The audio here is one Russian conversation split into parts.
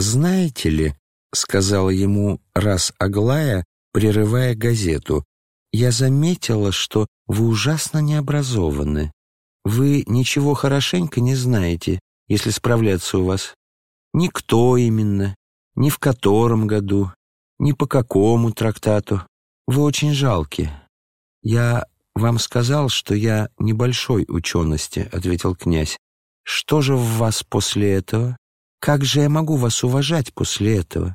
знаете ли, — сказала ему раз Аглая, прерывая газету, — я заметила, что вы ужасно необразованы. Вы ничего хорошенько не знаете, если справляться у вас. Никто именно, ни в котором году, ни по какому трактату. Вы очень жалки. Я вам сказал, что я небольшой учености, — ответил князь. Что же в вас после этого? Как же я могу вас уважать после этого?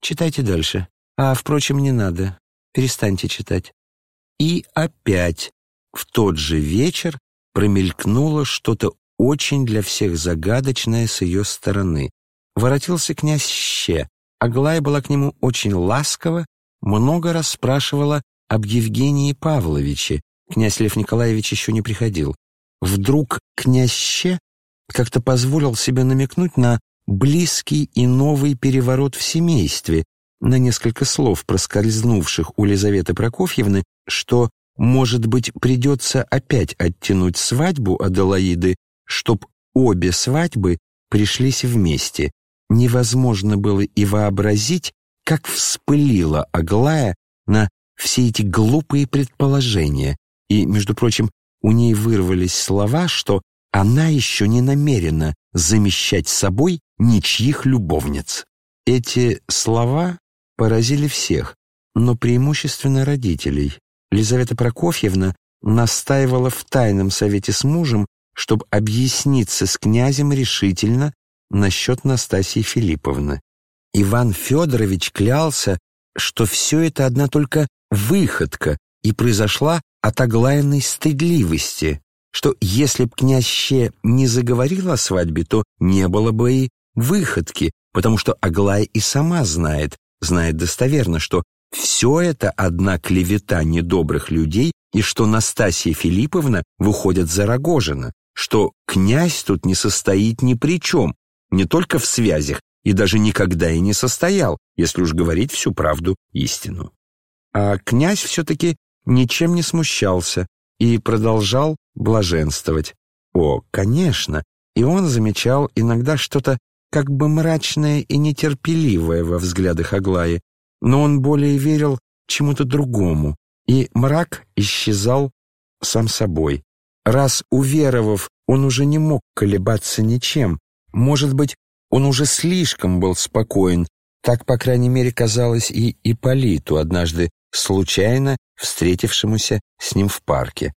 Читайте дальше. А, впрочем, не надо. Перестаньте читать. И опять в тот же вечер промелькнуло что-то очень для всех загадочное с ее стороны. Воротился князь Ще. Аглая была к нему очень ласкова, много раз спрашивала об Евгении Павловиче. Князь Лев Николаевич еще не приходил. Вдруг князь Ще как-то позволил себе намекнуть на близкий и новый переворот в семействе, на несколько слов, проскользнувших у Лизаветы Прокофьевны, что, может быть, придется опять оттянуть свадьбу Аделаиды, чтоб обе свадьбы пришлись вместе. Невозможно было и вообразить, как вспылила Аглая на все эти глупые предположения, и, между прочим, у ней вырвались слова, что она еще не намерена замещать собой ничьих любовниц. Эти слова поразили всех, но преимущественно родителей. Лизавета Прокофьевна настаивала в тайном совете с мужем, чтобы объясниться с князем решительно насчет Настасьи Филипповны. Иван Федорович клялся, что все это одна только выходка и произошла от оглаянной стыдливости, что если б князь Ще не заговорил о свадьбе, то не было бы и выходки, потому что Аглая и сама знает, знает достоверно, что все это одна клевета недобрых людей и что Настасья Филипповна выходит за Рогожина, что князь тут не состоит ни при чем, не только в связях, и даже никогда и не состоял, если уж говорить всю правду истину. А князь все-таки ничем не смущался и продолжал блаженствовать. О, конечно, и он замечал иногда что-то как бы мрачное и нетерпеливое во взглядах Аглаи, но он более верил чему-то другому, и мрак исчезал сам собой. Раз уверовав, он уже не мог колебаться ничем. Может быть, он уже слишком был спокоен, так, по крайней мере, казалось и Ипполиту, однажды случайно встретившемуся с ним в парке.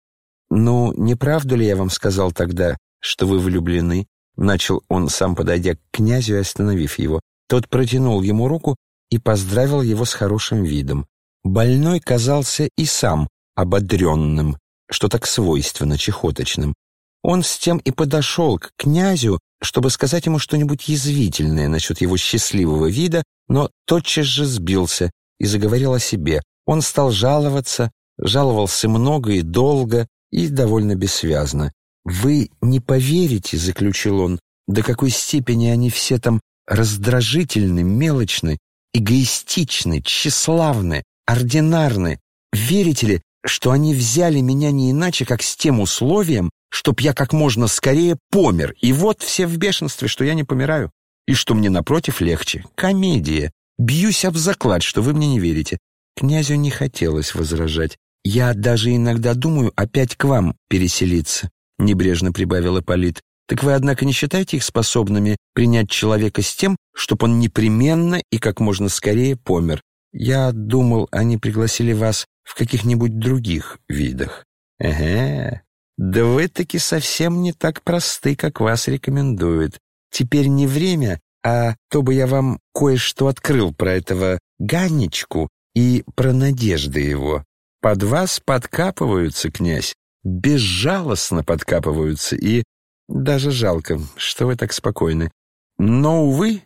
«Ну, не правду ли я вам сказал тогда, что вы влюблены?» Начал он, сам подойдя к князю и остановив его. Тот протянул ему руку и поздравил его с хорошим видом. Больной казался и сам ободренным, что так свойственно чехоточным. Он с тем и подошел к князю, чтобы сказать ему что-нибудь язвительное насчет его счастливого вида, но тотчас же сбился и заговорил о себе. Он стал жаловаться, жаловался много и долго, и довольно бессвязно. «Вы не поверите», — заключил он, «до какой степени они все там раздражительны, мелочны, эгоистичны, тщеславны, ординарны. Верите ли, что они взяли меня не иначе, как с тем условием, чтоб я как можно скорее помер, и вот все в бешенстве, что я не помираю, и что мне, напротив, легче. Комедия. Бьюсь об заклад, что вы мне не верите». Князю не хотелось возражать. «Я даже иногда думаю опять к вам переселиться», — небрежно прибавил Ипполит. «Так вы, однако, не считаете их способными принять человека с тем, чтобы он непременно и как можно скорее помер? Я думал, они пригласили вас в каких-нибудь других видах». «Эге, да вы таки совсем не так просты, как вас рекомендуют. Теперь не время, а то бы я вам кое-что открыл про этого Ганечку и про надежды его. Под вас подкапываются, князь, безжалостно подкапываются, и даже жалко, что вы так спокойны. Но, увы,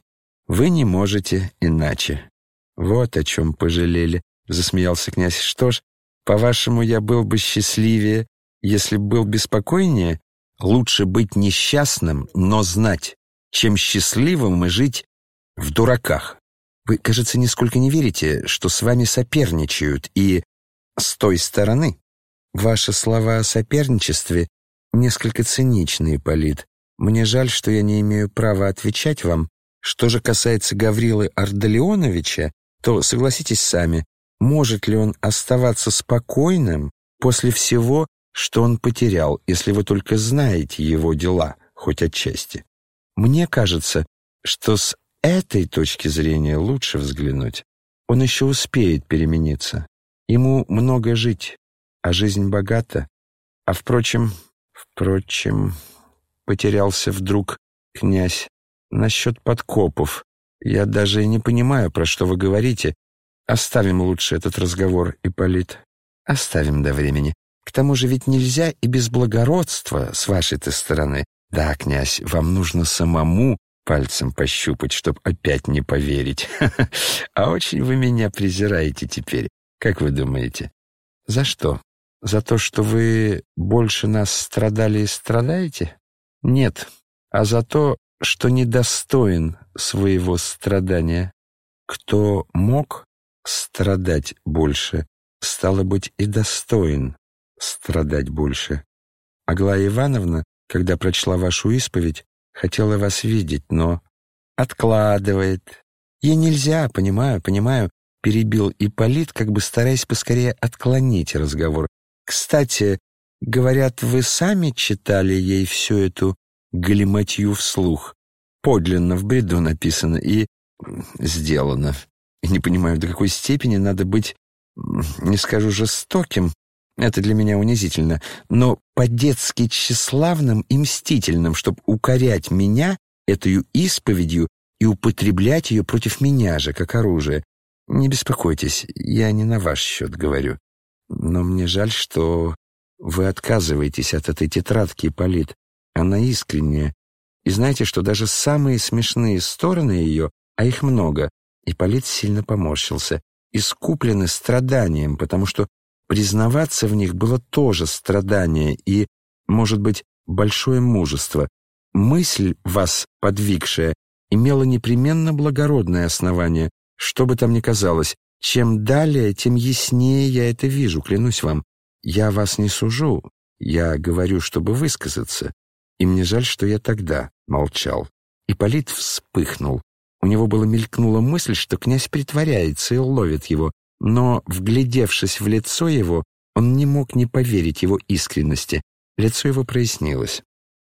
вы не можете иначе. Вот о чем пожалели, — засмеялся князь. Что ж, по-вашему, я был бы счастливее, если был беспокойнее? Лучше быть несчастным, но знать, чем счастливым и жить в дураках. Вы, кажется, нисколько не верите, что с вами соперничают, и с той стороны. Ваши слова о соперничестве несколько циничны, Полит. Мне жаль, что я не имею права отвечать вам, Что же касается Гаврилы Ардалионовича, то согласитесь сами, может ли он оставаться спокойным после всего, что он потерял, если вы только знаете его дела, хоть отчасти? Мне кажется, что с этой точки зрения лучше взглянуть. Он еще успеет перемениться. Ему много жить, а жизнь богата. А впрочем, впрочем, потерялся вдруг князь насчет подкопов. Я даже и не понимаю, про что вы говорите. Оставим лучше этот разговор, Ипполит. Оставим до времени. К тому же ведь нельзя и без благородства с вашей-то стороны. Да, князь, вам нужно самому пальцем пощупать, чтоб опять не поверить. А очень вы меня презираете теперь. Как вы думаете? За что? За то, что вы больше нас страдали и страдаете? Нет, а за то, что недостоин своего страдания. Кто мог страдать больше, стало быть, и достоин страдать больше. Аглая Ивановна, когда прочла вашу исповедь, хотела вас видеть, но откладывает. Ей нельзя, понимаю, понимаю, перебил Ипполит, как бы стараясь поскорее отклонить разговор. Кстати, говорят, вы сами читали ей всю эту галиматью вслух. Подлинно в бреду написано и сделано. Не понимаю, до какой степени надо быть, не скажу жестоким, это для меня унизительно, но по-детски тщеславным и мстительным, чтобы укорять меня этой исповедью и употреблять ее против меня же, как оружие. Не беспокойтесь, я не на ваш счет говорю. Но мне жаль, что вы отказываетесь от этой тетрадки, Полит. Она искренняя. И знаете, что даже самые смешные стороны ее, а их много, и Полит сильно поморщился, искуплены страданием, потому что Признаваться в них было тоже страдание и, может быть, большое мужество. Мысль, вас подвигшая, имела непременно благородное основание, что бы там ни казалось. Чем далее, тем яснее я это вижу, клянусь вам. Я вас не сужу, я говорю, чтобы высказаться. И мне жаль, что я тогда молчал. Ипполит вспыхнул. У него было мелькнула мысль, что князь притворяется и ловит его, но, вглядевшись в лицо его, он не мог не поверить его искренности. Лицо его прояснилось.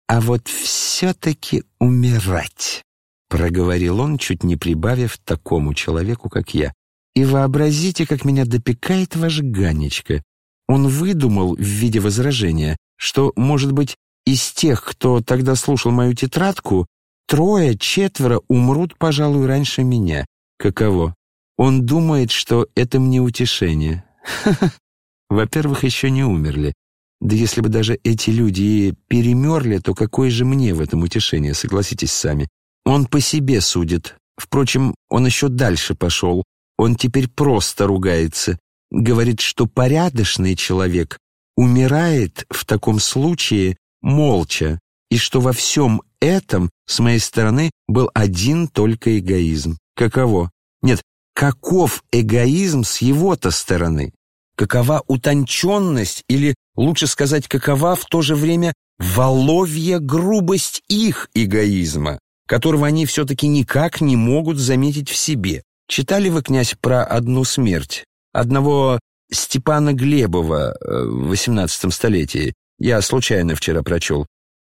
«А вот все-таки умирать», — проговорил он, чуть не прибавив такому человеку, как я. «И вообразите, как меня допекает ваш Ганечка. Он выдумал в виде возражения, что, может быть, из тех, кто тогда слушал мою тетрадку, трое, четверо умрут, пожалуй, раньше меня. Каково? Он думает, что это мне утешение. Во-первых, еще не умерли. Да если бы даже эти люди и перемерли, то какое же мне в этом утешение, согласитесь сами. Он по себе судит. Впрочем, он еще дальше пошел. Он теперь просто ругается. Говорит, что порядочный человек умирает в таком случае молча, и что во всем этом с моей стороны был один только эгоизм. Каково? Нет, каков эгоизм с его-то стороны? Какова утонченность, или, лучше сказать, какова в то же время воловья грубость их эгоизма, которого они все-таки никак не могут заметить в себе? Читали вы, князь, про одну смерть? Одного Степана Глебова э, в XVIII столетии. Я случайно вчера прочел.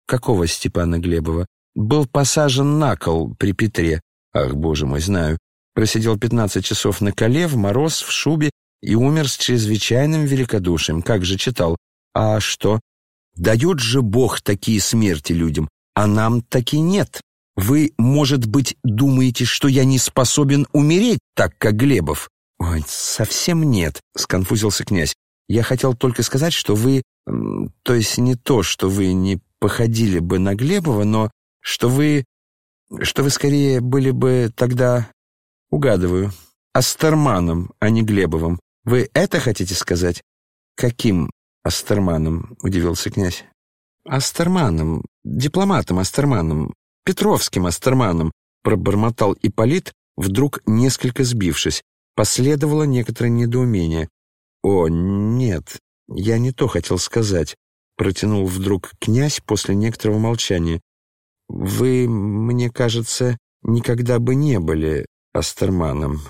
Какого Степана Глебова? Был посажен на кол при Петре. Ах, боже мой, знаю. Просидел 15 часов на коле, в мороз, в шубе и умер с чрезвычайным великодушием. Как же читал. А что? Дает же Бог такие смерти людям, а нам таки нет. Вы, может быть, думаете, что я не способен умереть так, как Глебов? Ой, совсем нет, сконфузился князь. Я хотел только сказать, что вы... То есть не то, что вы не походили бы на Глебова, но что вы... Что вы скорее были бы тогда Угадываю. Астерманом, а не Глебовым. Вы это хотите сказать? Каким Астерманом? Удивился князь. Астерманом, дипломатом Астерманом, Петровским Астерманом, пробормотал Ипполит, вдруг несколько сбившись. Последовало некоторое недоумение. «О, нет, я не то хотел сказать», — протянул вдруг князь после некоторого молчания. «Вы, мне кажется, никогда бы не были Астерманом.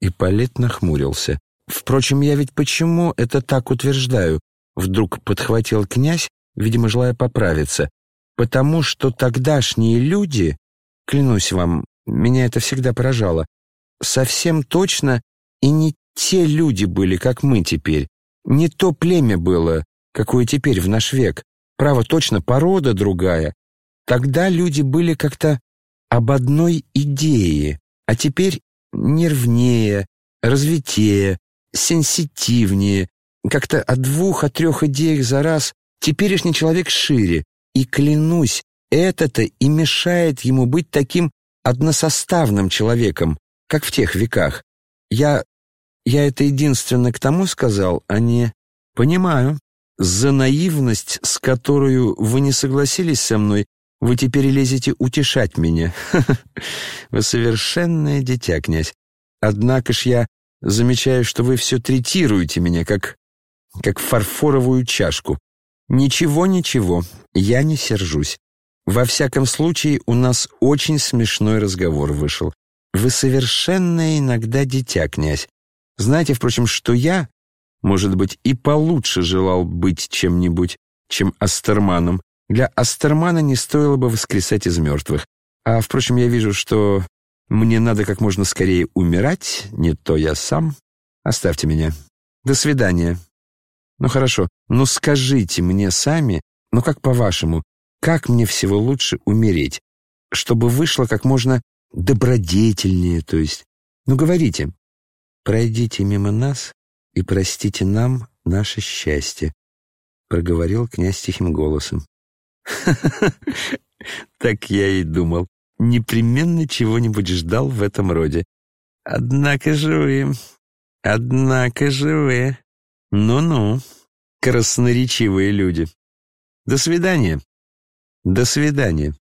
Ипполит нахмурился. «Впрочем, я ведь почему это так утверждаю?» Вдруг подхватил князь, видимо, желая поправиться. «Потому что тогдашние люди, клянусь вам, меня это всегда поражало, совсем точно и не те люди были, как мы теперь. Не то племя было, какое теперь в наш век. Право, точно, порода другая. Тогда люди были как-то об одной идее, а теперь нервнее, развитее, сенситивнее, как-то о двух, о трех идеях за раз. Теперешний человек шире, и, клянусь, это-то и мешает ему быть таким односоставным человеком, как в тех веках. Я... я это единственно к тому сказал, а не... Понимаю. За наивность, с которой вы не согласились со мной, вы теперь лезете утешать меня. Вы совершенное дитя, князь. Однако ж я замечаю, что вы все третируете меня, как, как фарфоровую чашку. Ничего, ничего, я не сержусь. Во всяком случае, у нас очень смешной разговор вышел. Вы совершенно иногда дитя, князь. Знаете, впрочем, что я, может быть, и получше желал быть чем-нибудь, чем Астерманом. Для Астермана не стоило бы воскресать из мертвых. А, впрочем, я вижу, что мне надо как можно скорее умирать, не то я сам. Оставьте меня. До свидания. Ну хорошо, ну скажите мне сами, ну как по-вашему, как мне всего лучше умереть, чтобы вышло как можно добродетельнее, то есть... Ну говорите. Пройдите мимо нас и простите нам наше счастье, проговорил князь тихим голосом. Так я и думал. Непременно чего-нибудь ждал в этом роде. Однако же вы... Однако же вы... Ну-ну, красноречивые люди. До свидания. До свидания.